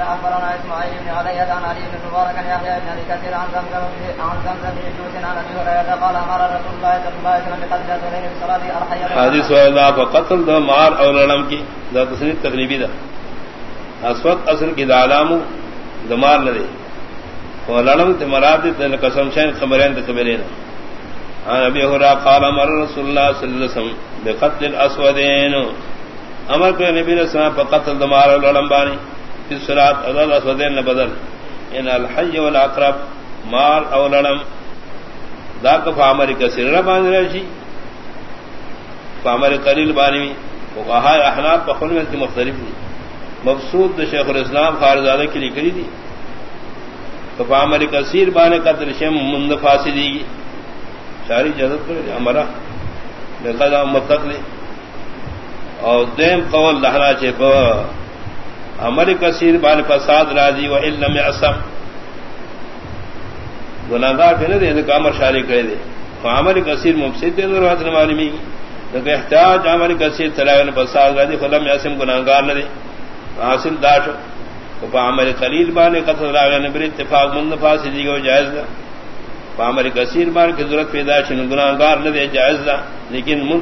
اخبرنا اسماعيل بن علي عن علي بن مبارك عن يحيى بن ابي كثير عن زمزم عن زمزم بن جوز عن ابي هريره قال امر رسول الله صلى الله عليه وسلم بقتل الرجلين في الصلاه الحي حدیث فقتل دا مار او لڑم کی. دا تصنیف تقریبی دا اسود اصل کی دا علامو دمار لدے وہ لڑم تے مراد تے قسم شین خبرین تے قبلین عن ابي هريره قال امر رسول الله صلى الله عليه وسلم بقتل الاسودين امر کو نبی نے سنا قتل دمار اور لڑم بانی. فی الصلاه اذل اسودین بدل۔ ان الحي والاقرب مار او لڑم۔ دا کو فامر کثیر ربان رشی فامر قلیل بانی وہ کہا احناف بخل میں مختلف دی۔ مقصود دا شیخ الاسلام خارزادہ کے لیے کری دی۔ تو فامر کثیر بانے قتل شم مند فاسی دی گی۔ شاری جذب کرے ہمارا دیکھا متقلی۔ اور دیم قول لہرا چے پا امر کثیر بان فساد راضی و علم اسم گناگار پھر دے تو کامر شاری کرے دے. عمل کثیر مفسد دے دور حضر معلومی لیکن احتیاج عمل کثیر تلاغن فساد راضی فلم اسم گناگار نہ دے. حاصل داش. پا عمل قلیل بانے قتل راغن بر اتفاق من فاسد دی گو جائز دا. پا عمل کثیر بان کی ضرورت پیدا شن گناگار نہ دے، جائز دا. لیکن من